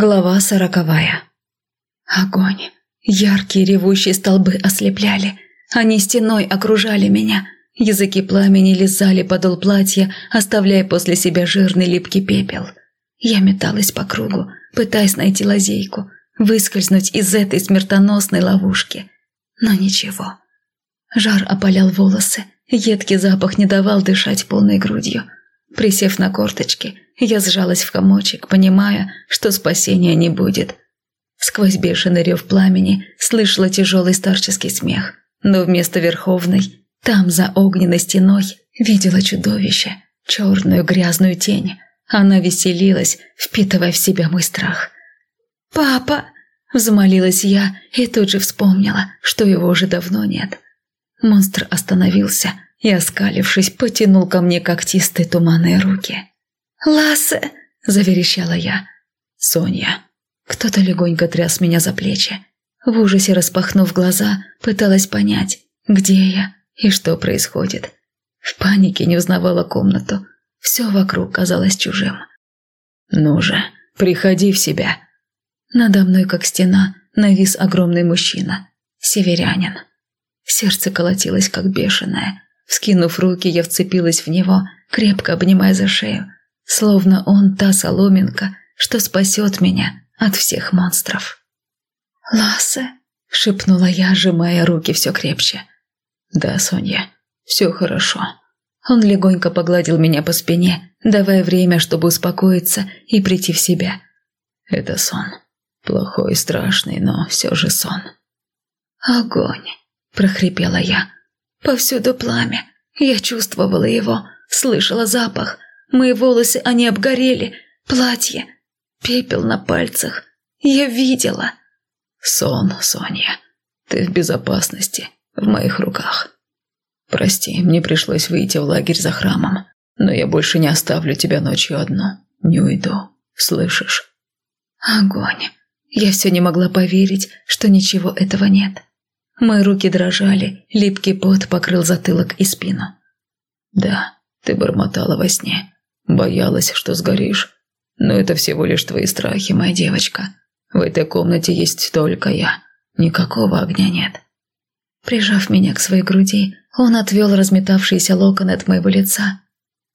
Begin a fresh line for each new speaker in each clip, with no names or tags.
Глава сороковая. Огонь. Яркие ревущие столбы ослепляли. Они стеной окружали меня. Языки пламени лизали подол платья, оставляя после себя жирный липкий пепел. Я металась по кругу, пытаясь найти лазейку, выскользнуть из этой смертоносной ловушки. Но ничего. Жар опалял волосы, едкий запах не давал дышать полной грудью. Присев на корточки, я сжалась в комочек, понимая, что спасения не будет. Сквозь бешеный рев пламени слышала тяжелый старческий смех, но вместо Верховной, там, за огненной стеной, видела чудовище, черную грязную тень. Она веселилась, впитывая в себя мой страх. «Папа!» – взмолилась я и тут же вспомнила, что его уже давно нет. Монстр остановился и, оскалившись, потянул ко мне когтистые туманные руки. «Лассе!» – заверещала я. «Соня!» Кто-то легонько тряс меня за плечи. В ужасе распахнув глаза, пыталась понять, где я и что происходит. В панике не узнавала комнату. Все вокруг казалось чужим. «Ну же, приходи в себя!» Надо мной, как стена, навис огромный мужчина. Северянин. Сердце колотилось, как бешеное. Вскинув руки, я вцепилась в него, крепко обнимая за шею словно он та соломинка, что спасет меня от всех монстров. «Лассе», — шепнула я, сжимая руки все крепче. «Да, Соня, все хорошо». Он легонько погладил меня по спине, давая время, чтобы успокоиться и прийти в себя. «Это сон. Плохой страшный, но все же сон». «Огонь!» – прохрипела я. «Повсюду пламя. Я чувствовала его, слышала запах, Мои волосы, они обгорели, платье, пепел на пальцах. Я видела. Сон, Соня. Ты в безопасности, в моих руках. Прости, мне пришлось выйти в лагерь за храмом, но я больше не оставлю тебя ночью одну. Не уйду, слышишь? Огонь. Я все не могла поверить, что ничего этого нет. Мои руки дрожали, липкий пот покрыл затылок и спину. Да, ты бормотала во сне. Боялась, что сгоришь. Но это всего лишь твои страхи, моя девочка. В этой комнате есть только я. Никакого огня нет. Прижав меня к своей груди, он отвел разметавшиеся локоны от моего лица.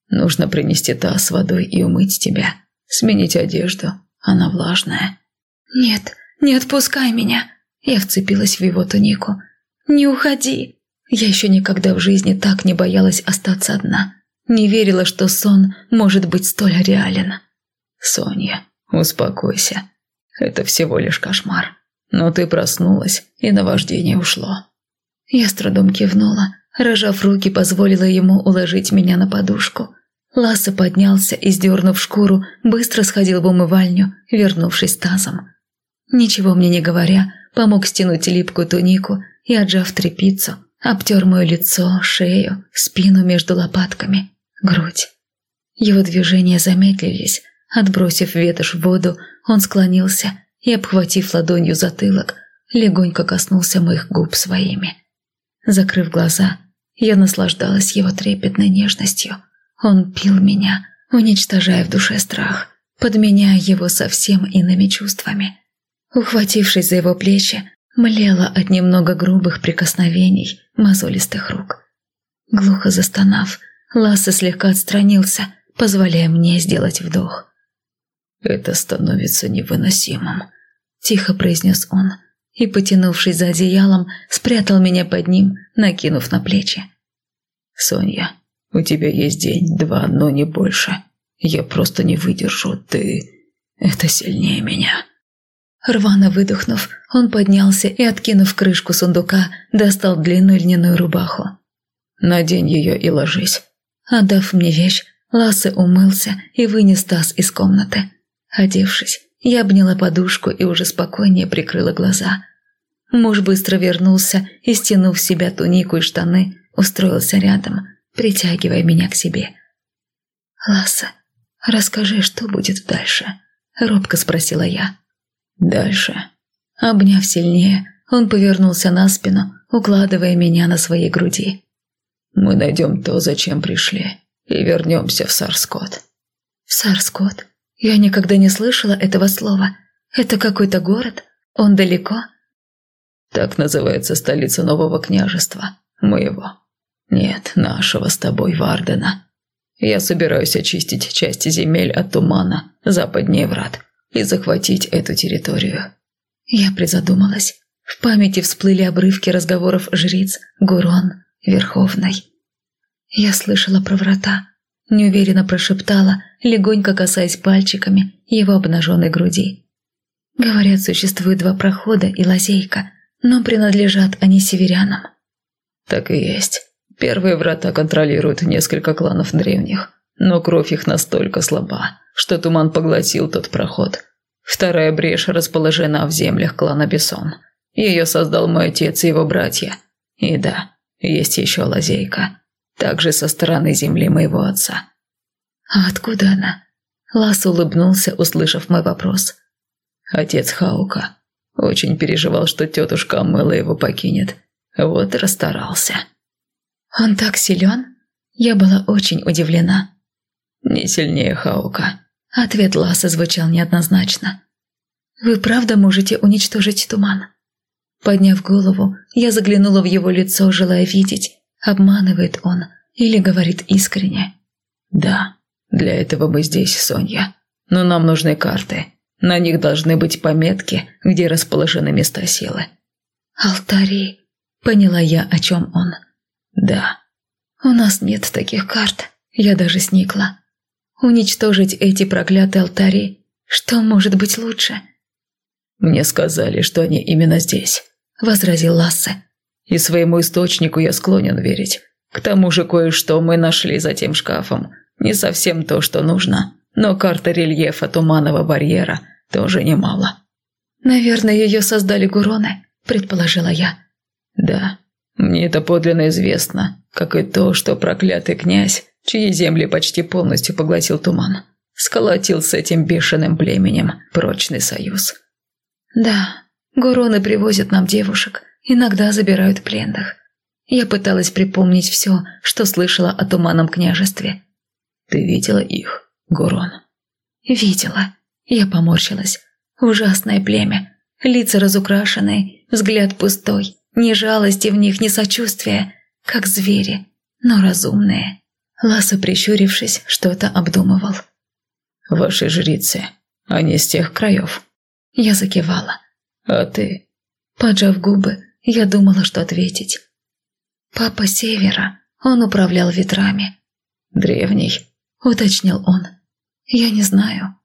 Нужно принести таз с водой и умыть тебя. Сменить одежду. Она влажная. Нет, не отпускай меня. Я вцепилась в его тунику. Не уходи. Я еще никогда в жизни так не боялась остаться одна. Не верила, что сон может быть столь реален. «Соня, успокойся. Это всего лишь кошмар. Но ты проснулась, и наваждение ушло». Я с трудом кивнула, рожав руки, позволила ему уложить меня на подушку. Ласса поднялся и, сдернув шкуру, быстро сходил в умывальню, вернувшись тазом. Ничего мне не говоря, помог стянуть липкую тунику и, отжав тряпицу, обтер мое лицо, шею, спину между лопатками грудь. Его движения замедлились. Отбросив ветошь в воду, он склонился и, обхватив ладонью затылок, легонько коснулся моих губ своими. Закрыв глаза, я наслаждалась его трепетной нежностью. Он пил меня, уничтожая в душе страх, подменяя его совсем иными чувствами. Ухватившись за его плечи, млела от немного грубых прикосновений мозолистых рук. Глухо застонав, Ласса слегка отстранился, позволяя мне сделать вдох. «Это становится невыносимым», – тихо произнес он и, потянувшись за одеялом, спрятал меня под ним, накинув на плечи. «Соня, у тебя есть день-два, но не больше. Я просто не выдержу, ты... Это сильнее меня». Рвано выдохнув, он поднялся и, откинув крышку сундука, достал длинную льняную рубаху. «Надень ее и ложись. Отдав мне вещь, Лассе умылся и вынес таз из комнаты. Одевшись, я обняла подушку и уже спокойнее прикрыла глаза. Муж быстро вернулся и, стянув с себя тунику и штаны, устроился рядом, притягивая меня к себе. «Лассе, расскажи, что будет дальше?» – робко спросила я. «Дальше?» Обняв сильнее, он повернулся на спину, укладывая меня на своей груди. Мы найдем то, зачем пришли, и вернемся в Сарскот». «В Сарскот? Я никогда не слышала этого слова. Это какой-то город? Он далеко?»
«Так называется столица нового княжества. Моего. Нет, нашего с тобой, Вардена. Я собираюсь очистить части земель от тумана, западнее врат, и захватить эту территорию».
Я призадумалась. В памяти всплыли обрывки разговоров жриц, Гурон, Верховной. Я слышала про врата, неуверенно прошептала, легонько касаясь пальчиками его обнаженной груди. Говорят, существует два прохода и лазейка, но принадлежат они северянам.
Так и есть. Первые врата контролируют несколько кланов древних, но кровь их настолько слаба, что туман поглотил тот проход. Вторая брешь расположена в землях клана Бессон. Ее создал мой отец и его братья. И да, есть еще лазейка. Также со стороны земли моего отца.
«А откуда она?» Лас улыбнулся, услышав мой вопрос.
Отец Хаука. Очень переживал, что тетушка Амела его покинет. Вот и расстарался.
«Он так силен?» Я была очень удивлена.
«Не сильнее Хаука».
Ответ Ласа звучал неоднозначно. «Вы правда можете уничтожить туман?» Подняв голову, я заглянула в его лицо, желая видеть, обманывает он или говорит искренне.
«Да, для этого мы здесь, Соня. Но нам нужны карты. На них должны быть пометки, где расположены места силы».
«Алтари», — поняла я, о чем он.
«Да».
«У нас нет таких карт». Я даже сникла. «Уничтожить эти проклятые алтари. Что может быть лучше?»
«Мне сказали, что они именно здесь», — возразил Лассе. «И своему источнику я склонен верить. К тому же кое-что мы нашли за тем шкафом. Не совсем то, что нужно, но карта рельефа туманного барьера тоже немало».
«Наверное, ее создали гуроны», — предположила я.
«Да, мне это подлинно известно, как и то, что проклятый князь, чьи земли почти полностью поглотил туман, сколотил с этим бешеным племенем прочный союз.
Да, гуроны привозят нам девушек, иногда забирают пленных. Я пыталась припомнить все, что слышала о туманном княжестве.
Ты видела их, Гурон?
Видела. Я поморщилась. Ужасное племя. Лица разукрашенные, взгляд пустой, ни жалости в них, ни сочувствия, как звери, но разумные. Ласа, прищурившись, что-то обдумывал.
«Ваши жрицы, они с тех краев?»
Я закивала.
«А ты?»
Поджав губы, я думала, что ответить. «Папа Севера, он управлял ветрами».
«Древний», —
уточнил он. «Я не знаю».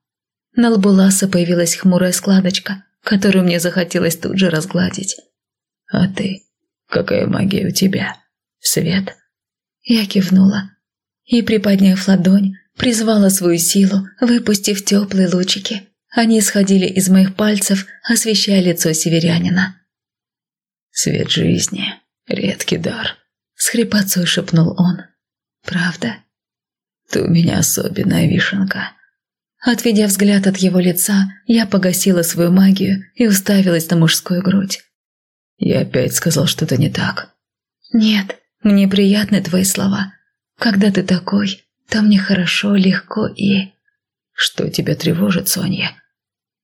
На лбу Ласа появилась хмурая складочка, которую мне захотелось тут же разгладить.
«А ты? Какая магия у тебя? Свет?»
Я кивнула и, приподняв ладонь, призвала свою силу, выпустив теплые лучики. Они исходили из моих пальцев, освещая лицо северянина.
«Свет жизни, редкий дар», — с хрипотцой шепнул он.
«Правда?»
«Ты у меня особенная вишенка».
Отведя взгляд от его лица, я погасила свою магию и уставилась на мужскую грудь.
Я опять сказал что-то не так.
Нет, мне приятны твои слова. Когда ты такой, то мне хорошо, легко и...
Что тебя тревожит, Соня?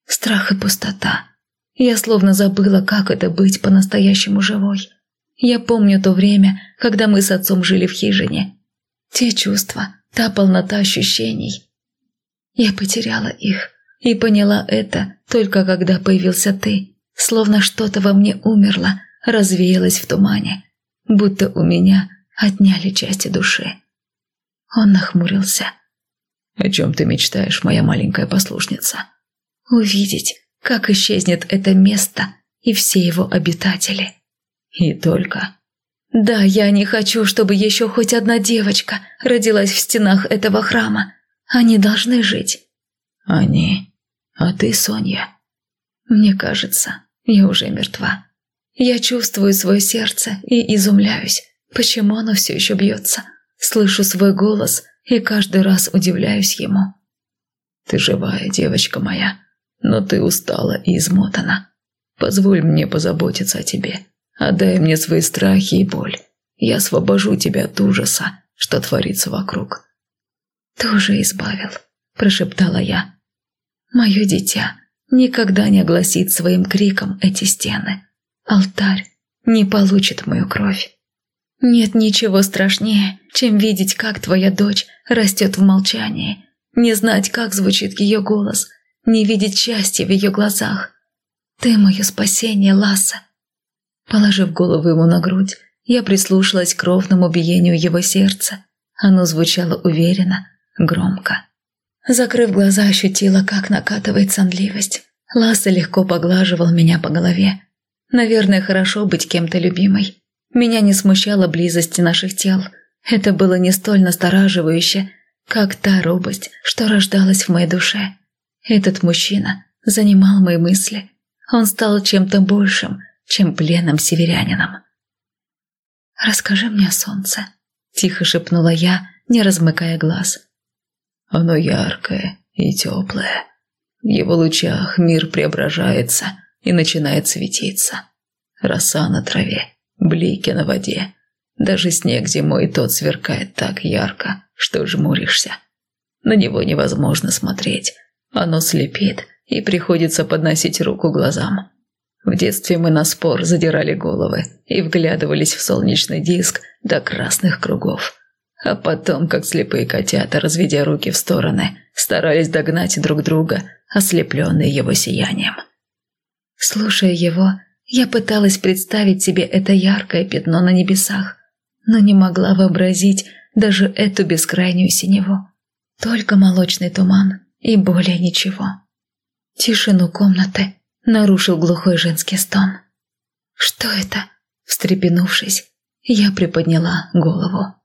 Страх и пустота. Я словно забыла, как это быть по-настоящему живой. Я помню то время, когда мы с отцом жили в хижине. Те чувства, та полнота ощущений. Я потеряла их и поняла это только когда появился ты словно что-то во мне умерло, развеялось в тумане, будто у меня отняли части души. Он нахмурился.
«О чем ты мечтаешь, моя маленькая послушница?»
«Увидеть, как исчезнет это место и все его обитатели».
«И только...»
«Да, я не хочу, чтобы еще хоть одна девочка родилась в стенах этого храма. Они должны жить».
«Они? А ты, Соня?»
«Мне кажется, я уже мертва. Я чувствую свое сердце и изумляюсь, почему оно все еще бьется. Слышу свой голос и каждый раз удивляюсь ему.
«Ты живая, девочка моя, но ты устала и измотана. Позволь мне позаботиться о тебе. Отдай мне свои страхи и боль. Я освобожу тебя от ужаса, что творится вокруг».
«Ты уже избавил», – прошептала я. «Мое дитя, никогда не огласит своим криком эти стены. Алтарь не получит мою кровь. Нет ничего страшнее, чем видеть, как твоя дочь растет в молчании, не знать, как звучит ее голос, не видеть счастья в ее глазах. Ты мое спасение, Ласса. Положив голову ему на грудь, я прислушалась к ровному биению его сердца. Оно звучало уверенно, громко. Закрыв глаза, ощутила, как накатывает сонливость. Ласса легко поглаживал меня по голове. Наверное, хорошо быть кем-то любимой. Меня не смущала близость наших тел. Это было не столь настораживающе, как та робость, что рождалась в моей душе. Этот мужчина занимал мои мысли. Он стал чем-то большим, чем пленным северянином. «Расскажи мне о солнце», – тихо шепнула я, не размыкая глаз.
«Оно яркое и теплое. В его лучах мир преображается и начинает светиться. Роса на траве, блики на воде. Даже снег зимой тот сверкает так ярко, что жмуришься. На него невозможно смотреть. Оно слепит, и приходится подносить руку глазам. В детстве мы на спор задирали головы и вглядывались в солнечный диск до красных кругов. А потом, как слепые котята, разведя руки в стороны, старались догнать друг друга, ослепленные его сиянием.
Слушая его, я пыталась представить себе это яркое пятно на небесах, но не могла вообразить даже эту бескрайнюю синеву. Только молочный туман и более ничего. Тишину комнаты нарушил глухой женский стон. «Что это?» Встрепенувшись, я приподняла голову.